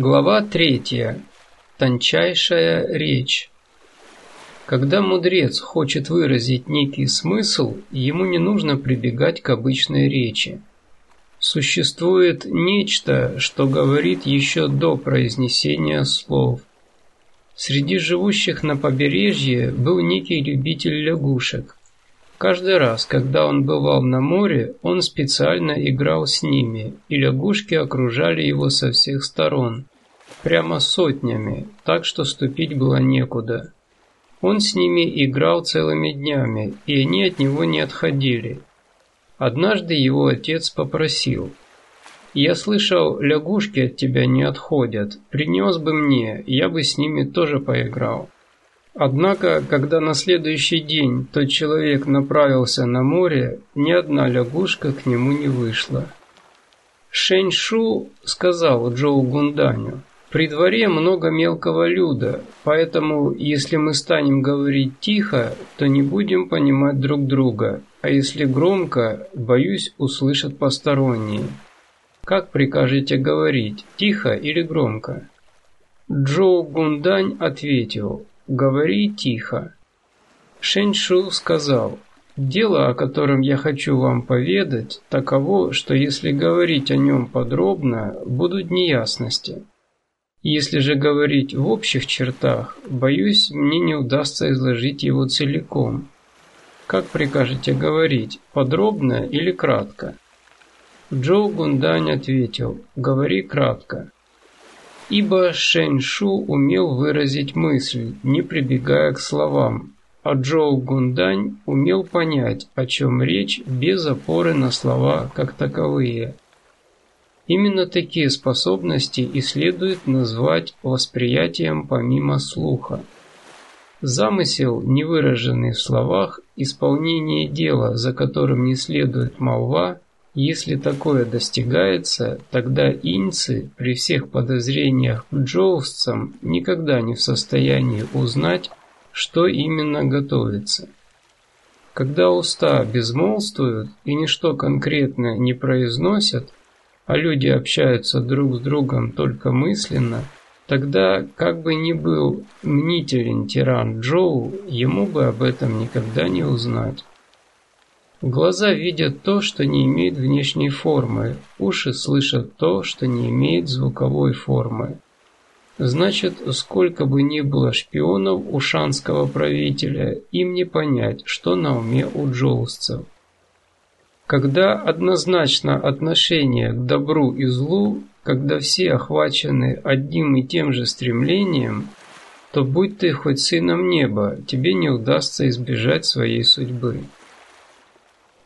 Глава третья. Тончайшая речь. Когда мудрец хочет выразить некий смысл, ему не нужно прибегать к обычной речи. Существует нечто, что говорит еще до произнесения слов. Среди живущих на побережье был некий любитель лягушек. Каждый раз, когда он бывал на море, он специально играл с ними, и лягушки окружали его со всех сторон. Прямо сотнями, так что ступить было некуда. Он с ними играл целыми днями, и они от него не отходили. Однажды его отец попросил. «Я слышал, лягушки от тебя не отходят. Принес бы мне, я бы с ними тоже поиграл». Однако, когда на следующий день тот человек направился на море, ни одна лягушка к нему не вышла. Шэньшу сказал Джоу Гунданю, «При дворе много мелкого люда, поэтому, если мы станем говорить тихо, то не будем понимать друг друга, а если громко, боюсь, услышат посторонние. Как прикажете говорить, тихо или громко?» Джоу Гундань ответил, Говори тихо. Шэньшу сказал, «Дело, о котором я хочу вам поведать, таково, что если говорить о нем подробно, будут неясности. Если же говорить в общих чертах, боюсь, мне не удастся изложить его целиком. Как прикажете говорить, подробно или кратко?» Джоу Гундань ответил, «Говори кратко». Ибо Шэньшу умел выразить мысль, не прибегая к словам, а Джоу Гундань умел понять, о чем речь, без опоры на слова как таковые. Именно такие способности и следует назвать восприятием помимо слуха. Замысел, не выраженный в словах, исполнение дела, за которым не следует молва, если такое достигается, тогда инцы при всех подозрениях к джоусцам никогда не в состоянии узнать, что именно готовится. Когда уста безмолвствуют и ничто конкретно не произносят, а люди общаются друг с другом только мысленно, тогда, как бы ни был мнителен тиран Джоу, ему бы об этом никогда не узнать. Глаза видят то, что не имеет внешней формы, уши слышат то, что не имеет звуковой формы. Значит, сколько бы ни было шпионов у шанского правителя, им не понять, что на уме у джоусцев. Когда однозначно отношение к добру и злу, когда все охвачены одним и тем же стремлением, то будь ты хоть сыном неба, тебе не удастся избежать своей судьбы.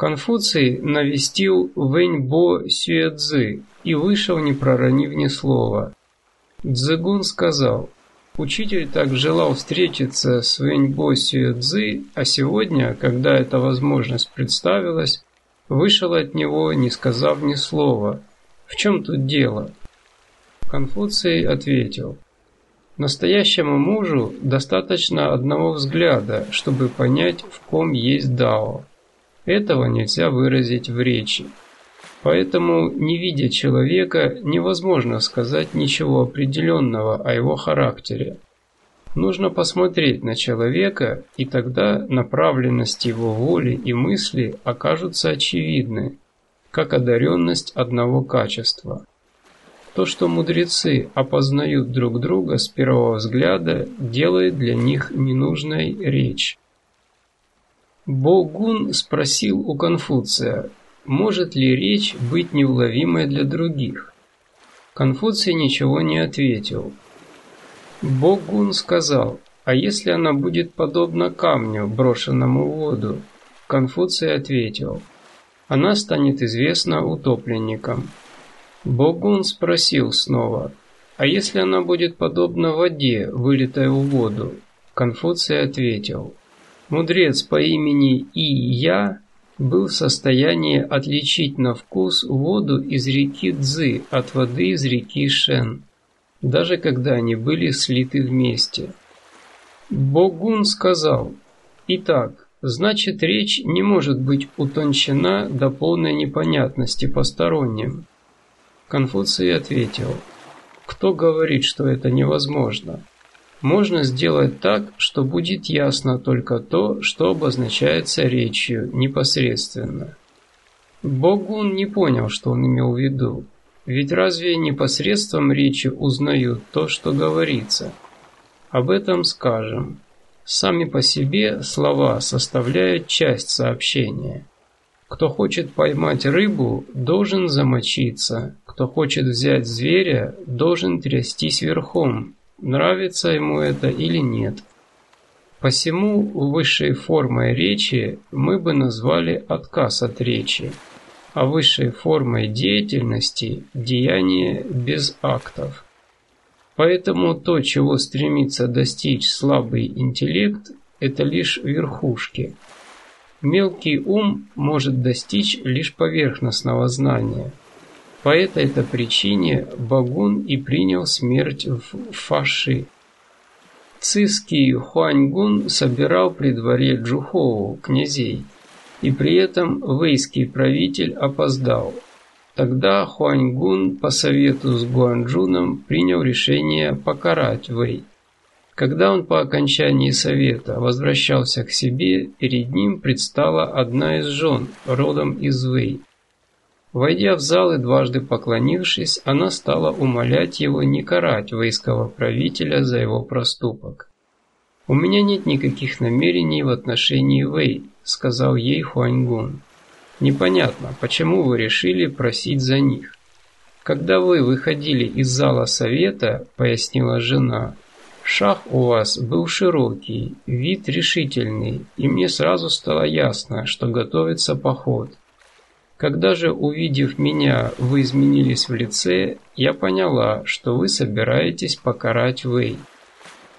Конфуций навестил Вэньбо Сюэцзы и вышел, не проронив ни слова. Цзэгун сказал, Учитель так желал встретиться с Вэньбо Сюэцзы, а сегодня, когда эта возможность представилась, вышел от него, не сказав ни слова. В чем тут дело? Конфуций ответил, Настоящему мужу достаточно одного взгляда, чтобы понять, в ком есть Дао. Этого нельзя выразить в речи. Поэтому, не видя человека, невозможно сказать ничего определенного о его характере. Нужно посмотреть на человека, и тогда направленность его воли и мысли окажутся очевидны, как одаренность одного качества. То, что мудрецы опознают друг друга с первого взгляда, делает для них ненужной речь. Богун спросил у Конфуция, может ли речь быть неуловимой для других. Конфуций ничего не ответил. Богун сказал, а если она будет подобна камню, брошенному в воду? Конфуций ответил, она станет известна утопленникам. Богун спросил снова, а если она будет подобна воде, вылитой в воду? Конфуций ответил, Мудрец по имени Ия был в состоянии отличить на вкус воду из реки Цзы от воды из реки Шен, даже когда они были слиты вместе. Богун сказал, «Итак, значит речь не может быть утончена до полной непонятности посторонним». Конфуций ответил, Кто говорит, что это невозможно? Можно сделать так, что будет ясно только то, что обозначается речью непосредственно. Богун не понял, что он имел в виду. Ведь разве непосредством речи узнают то, что говорится? Об этом скажем. Сами по себе слова составляют часть сообщения. Кто хочет поймать рыбу, должен замочиться. Кто хочет взять зверя, должен трястись верхом. Нравится ему это или нет. Посему высшей формой речи мы бы назвали отказ от речи а высшей формой деятельности – деяние без актов. Поэтому то, чего стремится достичь слабый интеллект, это лишь верхушки. Мелкий ум может достичь лишь поверхностного знания. По этой-то причине Багун и принял смерть в Фаши. Циский Хуаньгун собирал при дворе Джухоу, князей – и при этом вэйский правитель опоздал. Тогда Хуаньгун по совету с Гуанчжуном принял решение покарать Вэй. Когда он по окончании совета возвращался к себе, перед ним предстала одна из жен, родом из Вэй. Войдя в зал и дважды поклонившись, она стала умолять его не карать вейского правителя за его проступок. «У меня нет никаких намерений в отношении Вэй», — сказал ей Хуаньгун. «Непонятно, почему вы решили просить за них?» «Когда вы выходили из зала совета», — пояснила жена, — «шаг у вас был широкий, вид решительный, и мне сразу стало ясно, что готовится поход. Когда же, увидев меня, вы изменились в лице, я поняла, что вы собираетесь покарать Вэй».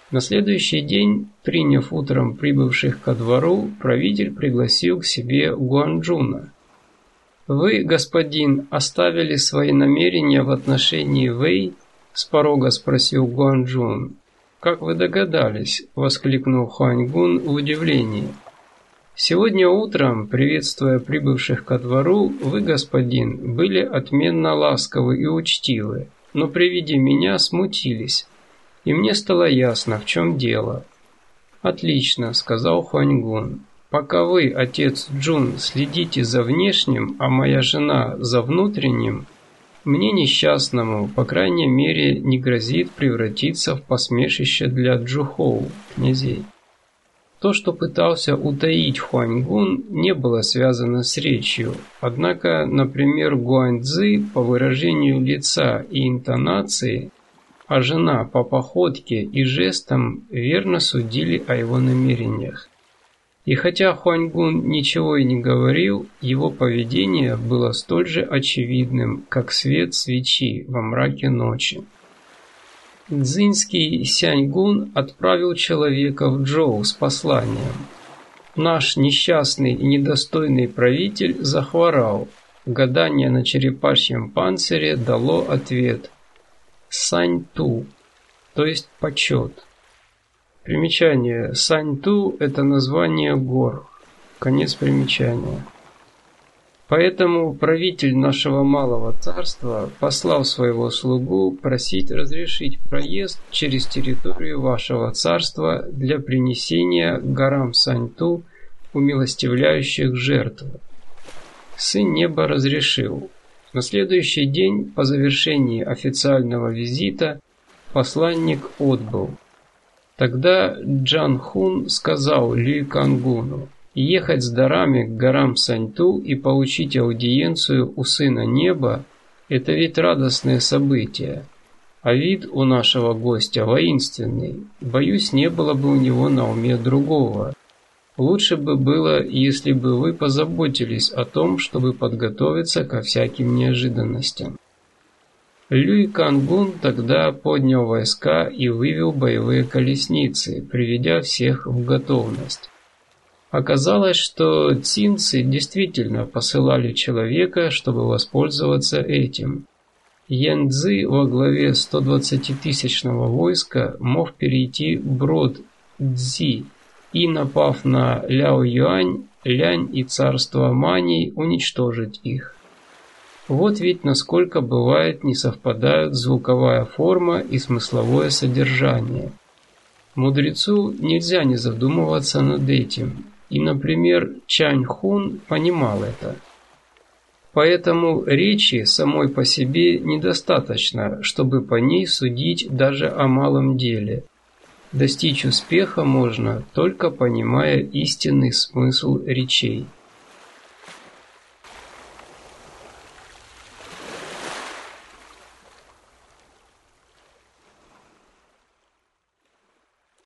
На следующий день, приняв утром прибывших ко двору, правитель пригласил к себе Гуанчжуна. «Вы, господин, оставили свои намерения в отношении Вэй?» – с порога спросил Гуанчжун. «Как вы догадались?» – воскликнул Хуаньгун в удивлении. «Сегодня утром, приветствуя прибывших ко двору, вы, господин, были отменно ласковы и учтивы, но при виде меня смутились» и мне стало ясно, в чем дело. «Отлично», — сказал Хуаньгун. «Пока вы, отец Джун, следите за внешним, а моя жена за внутренним, мне несчастному, по крайней мере, не грозит превратиться в посмешище для Джухоу, князей». То, что пытался утаить Хуаньгун, не было связано с речью. Однако, например, Гуаньцзы по выражению лица и интонации а жена по походке и жестам верно судили о его намерениях. И хотя Хуаньгун ничего и не говорил, его поведение было столь же очевидным, как свет свечи во мраке ночи. Цзиньский Сяньгун отправил человека в Джоу с посланием. Наш несчастный и недостойный правитель захворал. Гадание на черепашьем панцире дало ответ – Сань-Ту, то есть почет. Примечание. Сань-Ту – это название гор. Конец примечания. Поэтому правитель нашего малого царства послал своего слугу просить разрешить проезд через территорию вашего царства для принесения горам Саньту умилостивляющих жертв. Сын неба разрешил, на следующий день, по завершении официального визита, посланник отбыл. Тогда Джан Хун сказал Ли Кангуну, ехать с дарами к горам Саньту и получить аудиенцию у Сына Неба – это ведь радостное событие. А вид у нашего гостя воинственный. Боюсь, не было бы у него на уме другого. Лучше бы было, если бы вы позаботились о том, чтобы подготовиться ко всяким неожиданностям. Люй Кангун тогда поднял войска и вывел боевые колесницы, приведя всех в готовность. Оказалось, что цинцы действительно посылали человека, чтобы воспользоваться этим. Янцзы во главе 120-тысячного войска мог перейти брод Цзи и, напав на Ляо Юань, Лянь и царство Маней, уничтожить их. Вот ведь насколько бывает не совпадают звуковая форма и смысловое содержание. Мудрецу нельзя не задумываться над этим, и, например, Чань Хун понимал это. Поэтому речи самой по себе недостаточно, чтобы по ней судить даже о малом деле. Достичь успеха можно, только понимая истинный смысл речей.